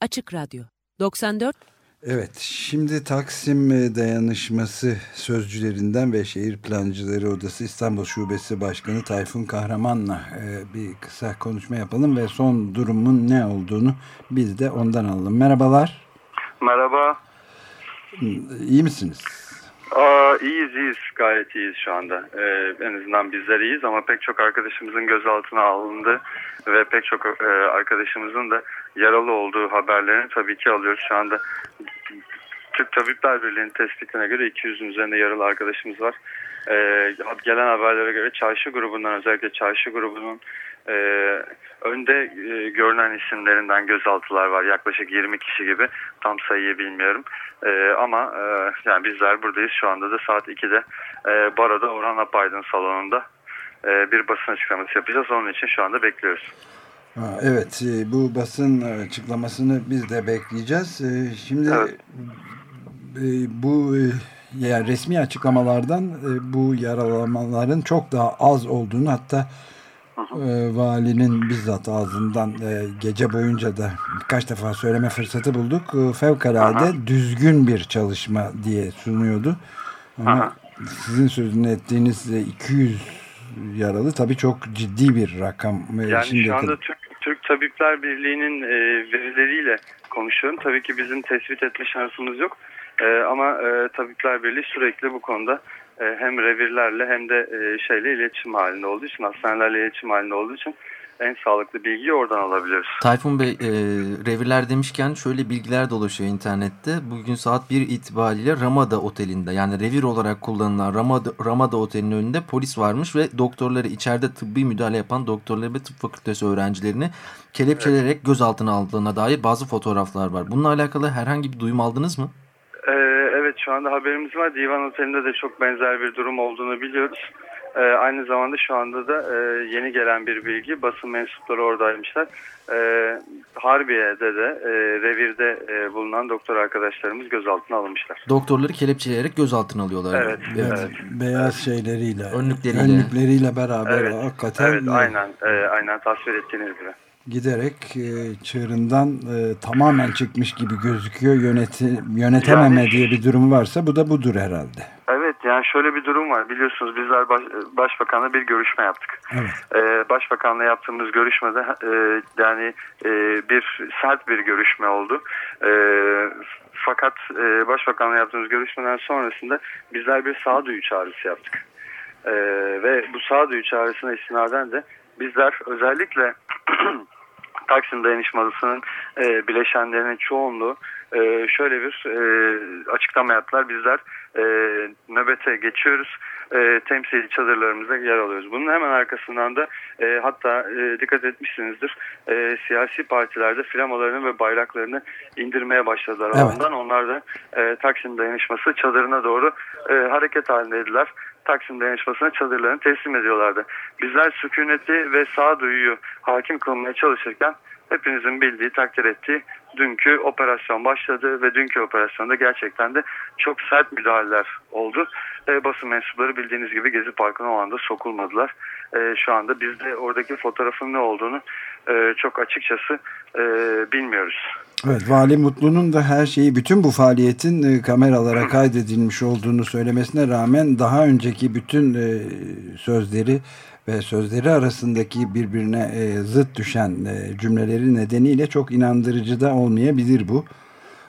Açık Radyo 94 Evet, şimdi Taksim e, Dayanışması Sözcülerinden ve Şehir Plancıları Odası İstanbul Şubesi Başkanı Tayfun Kahraman'la e, bir kısa konuşma yapalım ve son durumun ne olduğunu biz de ondan alalım. Merhabalar. Merhaba. İyi misiniz? Aa, iyiyiz iyiyiz gayet iyiyiz şu anda. Ee, en azından bizler iyiyiz ama pek çok arkadaşımızın gözaltına alındı ve pek çok e, arkadaşımızın da yaralı olduğu haberlerini tabii ki alıyoruz. Şu anda Türk Tabipler Birliği'nin tespitine göre 200'ün üzerinde yaralı arkadaşımız var. Ee, gelen haberlere göre çarşı grubundan özellikle çarşı grubunun e, önde e, görünen isimlerinden gözaltılar var. Yaklaşık 20 kişi gibi. Tam sayıyı bilmiyorum. E, ama e, yani bizler buradayız. Şu anda da saat 2'de e, Bara'da Orhan Apaydın salonunda e, bir basın açıklaması yapacağız. Onun için şu anda bekliyoruz. Ha, evet, e, bu basın açıklamasını biz de bekleyeceğiz. E, şimdi evet. E, bu yani resmi açıklamalardan bu yaralamaların çok daha az olduğunu hatta e, valinin bizzat ağzından e, gece boyunca da birkaç defa söyleme fırsatı bulduk. E, fevkalade Aha. düzgün bir çalışma diye sunuyordu. Ama Aha. sizin sözünü ettiğiniz 200 yaralı tabii çok ciddi bir rakam. Yani Şimdi şu anda Türk, Türk Tabipler Birliği'nin e, verileriyle konuşuyorum. Tabii ki bizim tespit etme şansımız yok. E, ama e, Tabipler Birliği sürekli bu konuda e, hem revirlerle hem de e, şeyle iletişim halinde olduğu için, hastanelerle iletişim halinde olduğu için en sağlıklı bilgiyi oradan alabiliyoruz. Tayfun Bey, e, revirler demişken şöyle bilgiler dolaşıyor internette. Bugün saat 1 itibariyle Ramada Oteli'nde yani revir olarak kullanılan Ramada, Ramada Oteli'nin önünde polis varmış ve doktorları içeride tıbbi müdahale yapan doktorları ve tıp fakültesi öğrencilerini kelepçelerek evet. gözaltına aldığına dair bazı fotoğraflar var. Bununla alakalı herhangi bir duyum aldınız mı? Şu anda haberimiz var. Divan Oteli'nde de çok benzer bir durum olduğunu biliyoruz. Ee, aynı zamanda şu anda da e, yeni gelen bir bilgi. Basın mensupları oradaymışlar. Ee, Harbiye'de de e, revirde e, bulunan doktor arkadaşlarımız gözaltına alınmışlar. Doktorları kelepçeleyerek gözaltına alıyorlar. Evet. evet. evet. Beyaz şeyleriyle. Önlükleriyle. Önlükleriyle beraber evet. hakikaten. Evet aynen, e, aynen tasvir ettiğiniz gibi giderek e, çığırından e, tamamen çıkmış gibi gözüküyor. Yöneti, yönetememe yani, diye bir durum varsa bu da budur herhalde. Evet yani şöyle bir durum var. Biliyorsunuz bizler baş, başbakanla bir görüşme yaptık. Evet. Ee, başbakanla yaptığımız görüşmede e, yani e, bir sert bir görüşme oldu. E, fakat e, başbakanla yaptığımız görüşmeden sonrasında bizler bir sağduyu çağrısı yaptık. E, ve bu sağduyu çağrısına istinaden de bizler özellikle Taksim Dayanışması'nın e, bileşenlerinin çoğunluğu e, şöyle bir e, açıklama yaptılar. Bizler e, nöbete geçiyoruz. E, temsili çadırlarımızda yer alıyoruz. Bunun hemen arkasından da e, hatta e, dikkat etmişsinizdir e, siyasi partilerde flamalarını ve bayraklarını indirmeye başladılar. Evet. Ondan onlar da e, Taksim Dayanışması çadırına doğru e, hareket halindeydiler. Taksim Dayanışması'na çadırlarını teslim ediyorlardı. Bizler sükuneti ve sağduyuyu hakim kılmaya çalışırken hepinizin bildiği, takdir ettiği dünkü operasyon başladı ve dünkü operasyonda gerçekten de çok sert müdahaleler oldu. E, basın mensupları bildiğiniz gibi Gezi Parkı'na o anda sokulmadılar. E, şu anda biz de oradaki fotoğrafın ne olduğunu e, çok açıkçası e, bilmiyoruz. Evet, Vali Mutlu'nun da her şeyi, bütün bu faaliyetin e, kameralara kaydedilmiş olduğunu söylemesine rağmen daha önceki bütün e, sözleri ve sözleri arasındaki birbirine e, zıt düşen e, cümleleri nedeniyle çok inandırıcı da olmayabilir bu.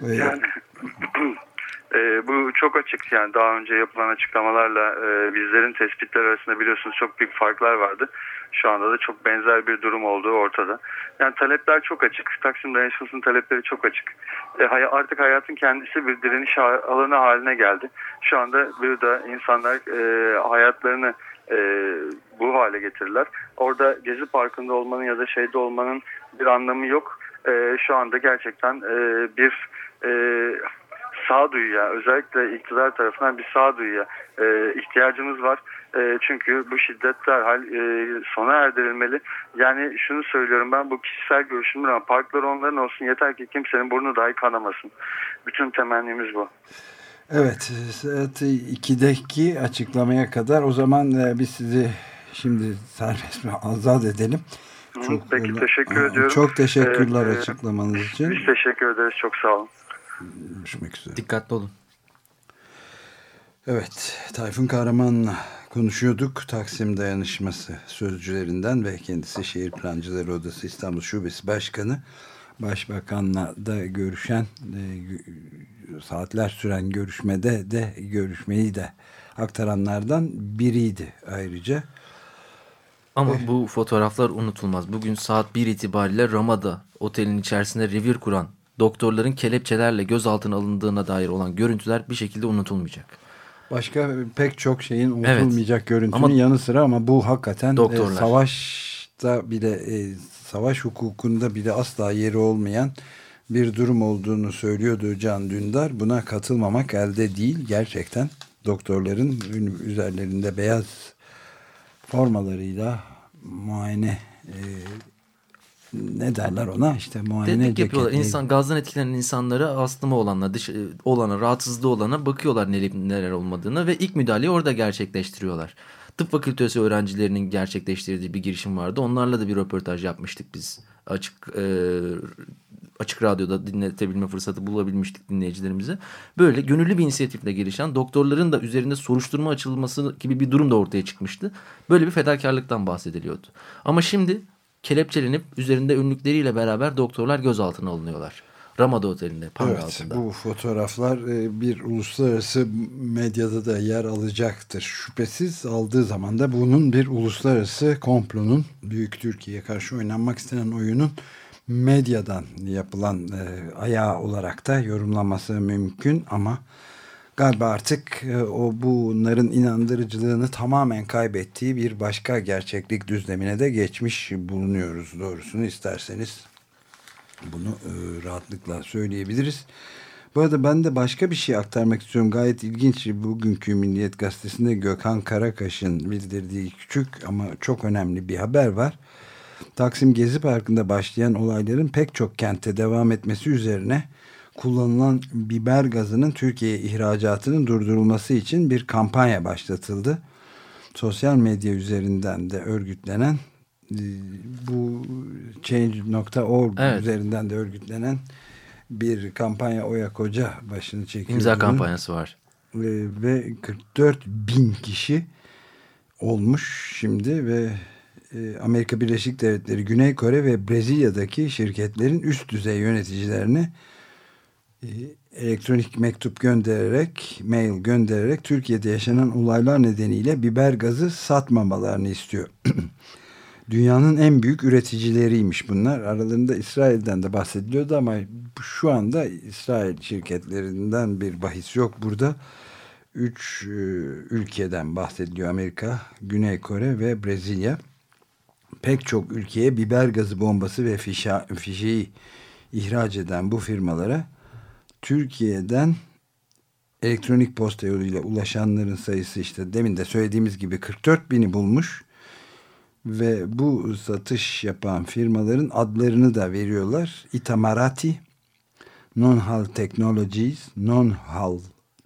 E, yani e, bu çok açık yani daha önce yapılan açıklamalarla e, bizlerin tespitler arasında biliyorsunuz çok büyük farklar vardı. Şu anda da çok benzer bir durum olduğu ortada. Yani talepler çok açık. Taksim Dayanışması'nın talepleri çok açık. E, artık hayatın kendisi bir direniş alanı haline geldi. Şu anda burada insanlar e, hayatlarını e, bu hale getirirler. Orada Gezi Parkı'nda olmanın ya da şeyde olmanın bir anlamı yok. E, şu anda gerçekten e, bir e, sağduyuya özellikle iktidar tarafından bir sağduyuya e, ihtiyacımız var. E, çünkü bu şiddet derhal e, sona erdirilmeli. Yani şunu söylüyorum ben bu kişisel görüşüm ama parklar onların olsun yeter ki kimsenin burnu dahi kanamasın. Bütün temennimiz bu. Evet saat 2'deki açıklamaya kadar o zaman e, biz sizi şimdi serbest mi azat edelim. Çok, Peki teşekkür ediyorum. Çok teşekkürler ee, açıklamanız için. Biz teşekkür ederiz. Çok sağ olun. Görüşmek üzere. Dikkatli olun. Evet, Tayfun Kahraman'la konuşuyorduk. Taksim Dayanışması sözcülerinden ve kendisi Şehir Plancıları Odası İstanbul Şubesi Başkanı. Başbakanla da görüşen, e, saatler süren görüşmede de görüşmeyi de aktaranlardan biriydi ayrıca. Ama eh. bu fotoğraflar unutulmaz. Bugün saat 1 itibariyle Ramada otelin içerisinde revir kuran doktorların kelepçelerle gözaltına alındığına dair olan görüntüler bir şekilde unutulmayacak. Başka pek çok şeyin unutulmayacak evet. görüntünün ama, yanı sıra ama bu hakikaten e, savaşta bile e, savaş hukukunda bile asla yeri olmayan bir durum olduğunu söylüyordu Can Dündar. Buna katılmamak elde değil gerçekten doktorların üzerlerinde beyaz formalarıyla muayene e, ne derler ona işte muayene Dedik yapıyorlar. İnsan, gazdan etkilenen insanlara astımı olanla, dış, olana, rahatsızlığı olana bakıyorlar neler, neler olmadığını ve ilk müdahaleyi orada gerçekleştiriyorlar. Tıp fakültesi öğrencilerinin gerçekleştirdiği bir girişim vardı. Onlarla da bir röportaj yapmıştık biz. Açık e, açık radyoda dinletebilme fırsatı bulabilmiştik dinleyicilerimize. Böyle gönüllü bir inisiyatifle gelişen doktorların da üzerinde soruşturma açılması gibi bir durum da ortaya çıkmıştı. Böyle bir fedakarlıktan bahsediliyordu. Ama şimdi kelepçelenip üzerinde önlükleriyle beraber doktorlar gözaltına alınıyorlar. Ramada Oteli'nde, Panga evet, altında. Bu fotoğraflar e, bir uluslararası medyada da yer alacaktır. Şüphesiz aldığı zaman da bunun bir uluslararası komplonun, Büyük Türkiye'ye karşı oynanmak istenen oyunun medyadan yapılan e, ayağı olarak da yorumlaması mümkün ama galiba artık e, o bunların inandırıcılığını tamamen kaybettiği bir başka gerçeklik düzlemine de geçmiş bulunuyoruz doğrusunu isterseniz bunu e, rahatlıkla söyleyebiliriz. Bu arada ben de başka bir şey aktarmak istiyorum. Gayet ilginç bugünkü Milliyet Gazetesi'nde Gökhan Karakaş'ın bildirdiği küçük ama çok önemli bir haber var. Taksim Gezi Parkı'nda başlayan olayların pek çok kente devam etmesi üzerine kullanılan biber gazının Türkiye'ye ihracatının durdurulması için bir kampanya başlatıldı. Sosyal medya üzerinden de örgütlenen e, bu Change.org evet. üzerinden de örgütlenen bir kampanya Oya Koca başını çekiyor. İmza kampanyası var. Ve, ve 44 bin kişi olmuş şimdi ve e, Amerika Birleşik Devletleri, Güney Kore ve Brezilya'daki şirketlerin üst düzey yöneticilerine e, elektronik mektup göndererek, mail göndererek Türkiye'de yaşanan olaylar nedeniyle biber gazı satmamalarını istiyor. Dünyanın en büyük üreticileriymiş bunlar. Aralarında İsrail'den de bahsediliyordu ama şu anda İsrail şirketlerinden bir bahis yok burada. Üç e, ülkeden bahsediliyor Amerika, Güney Kore ve Brezilya pek çok ülkeye biber gazı bombası ve fişa, fişeği ihraç eden bu firmalara Türkiye'den elektronik posta yoluyla ulaşanların sayısı işte demin de söylediğimiz gibi 44 bini bulmuş ve bu satış yapan firmaların adlarını da veriyorlar. Itamarati, Nonhal Technologies, Nonhal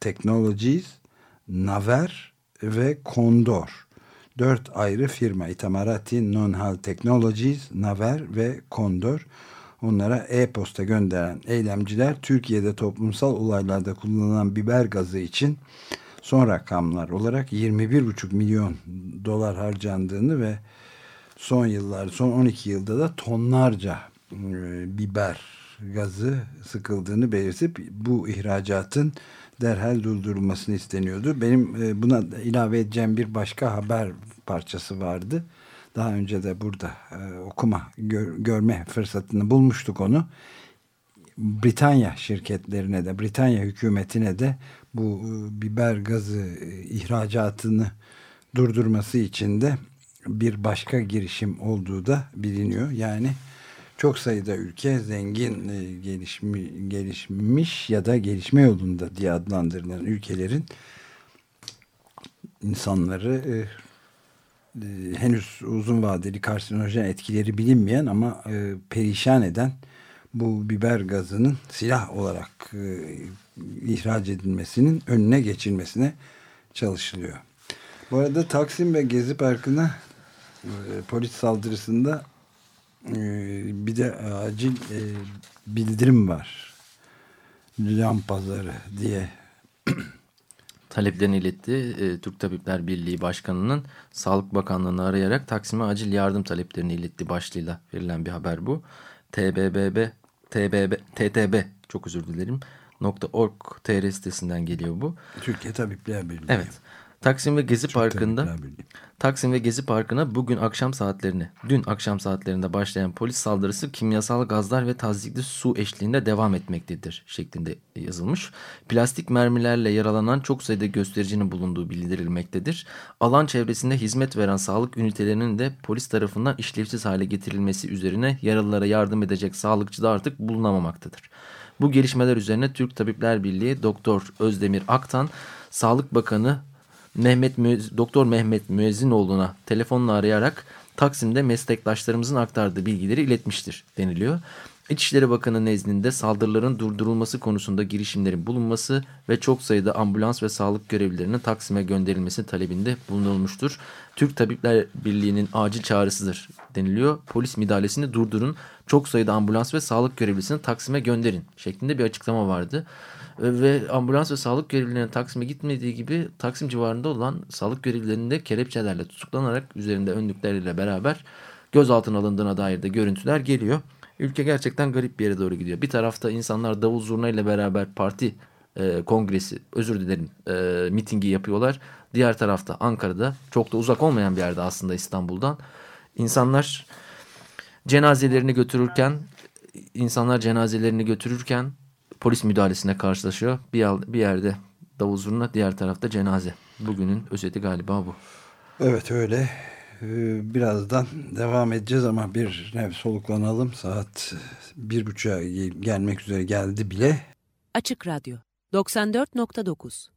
Technologies, Naver ve Kondor dört ayrı firma. Itamaraty, Nonhal Technologies, Naver ve Condor onlara e-posta gönderen eylemciler Türkiye'de toplumsal olaylarda kullanılan biber gazı için son rakamlar olarak 21,5 milyon dolar harcandığını ve son yıllar, son 12 yılda da tonlarca biber gazı sıkıldığını belirtip bu ihracatın derhal durdurulmasını isteniyordu. Benim buna ilave edeceğim bir başka haber parçası vardı. Daha önce de burada e, okuma, gör, görme fırsatını bulmuştuk onu. Britanya şirketlerine de, Britanya hükümetine de bu e, biber gazı e, ihracatını durdurması için de bir başka girişim olduğu da biliniyor. Yani çok sayıda ülke zengin, e, gelişmi, gelişmiş ya da gelişme yolunda diye adlandırılan ülkelerin insanları e, e, henüz uzun vadeli karsinojen etkileri bilinmeyen ama e, perişan eden bu biber gazının silah olarak e, ihraç edilmesinin önüne geçilmesine çalışılıyor. Bu arada Taksim ve Gezi Parkı'na e, polis saldırısında bir de acil bildirim var. Can pazarı diye taleplerini iletti. E, Türk Tabipler Birliği Başkanı'nın Sağlık Bakanlığı'nı arayarak Taksim'e acil yardım taleplerini iletti başlığıyla verilen bir haber bu. TBBB, TBB, TTB çok özür dilerim. .org.tr sitesinden geliyor bu. Türkiye Tabipler Birliği. Evet. Taksim ve Gezi Türk Parkı'nda Taksim ve Gezi Parkı'na bugün akşam saatlerine, dün akşam saatlerinde başlayan polis saldırısı kimyasal gazlar ve tazikli su eşliğinde devam etmektedir şeklinde yazılmış. Plastik mermilerle yaralanan çok sayıda göstericinin bulunduğu bildirilmektedir. Alan çevresinde hizmet veren sağlık ünitelerinin de polis tarafından işlevsiz hale getirilmesi üzerine yaralılara yardım edecek sağlıkçı da artık bulunamamaktadır. Bu gelişmeler üzerine Türk Tabipler Birliği Doktor Özdemir Aktan, Sağlık Bakanı Mehmet Doktor Mehmet Müezzinoğlu'na telefonla arayarak Taksim'de meslektaşlarımızın aktardığı bilgileri iletmiştir deniliyor. İçişleri Bakanı nezdinde saldırıların durdurulması konusunda girişimlerin bulunması ve çok sayıda ambulans ve sağlık görevlilerinin Taksim'e gönderilmesi talebinde bulunulmuştur. Türk Tabipler Birliği'nin acil çağrısıdır deniliyor. Polis müdahalesini durdurun, çok sayıda ambulans ve sağlık görevlisini Taksim'e gönderin şeklinde bir açıklama vardı. Ve ambulans ve sağlık görevlilerinin Taksim'e gitmediği gibi Taksim civarında olan sağlık görevlilerinin de kelepçelerle tutuklanarak üzerinde önlükleriyle beraber gözaltına alındığına dair de görüntüler geliyor. Ülke gerçekten garip bir yere doğru gidiyor. Bir tarafta insanlar davul zurna ile beraber parti e, kongresi, özür dilerim, e, mitingi yapıyorlar. Diğer tarafta Ankara'da çok da uzak olmayan bir yerde aslında İstanbul'dan. insanlar cenazelerini götürürken, insanlar cenazelerini götürürken polis müdahalesine karşılaşıyor. Bir, bir yerde davul zurna, diğer tarafta cenaze. Bugünün özeti galiba bu. Evet öyle. Ee, birazdan devam edeceğiz ama bir nev soluklanalım. Saat bir buçuğa gelmek üzere geldi bile. Açık Radyo 94.9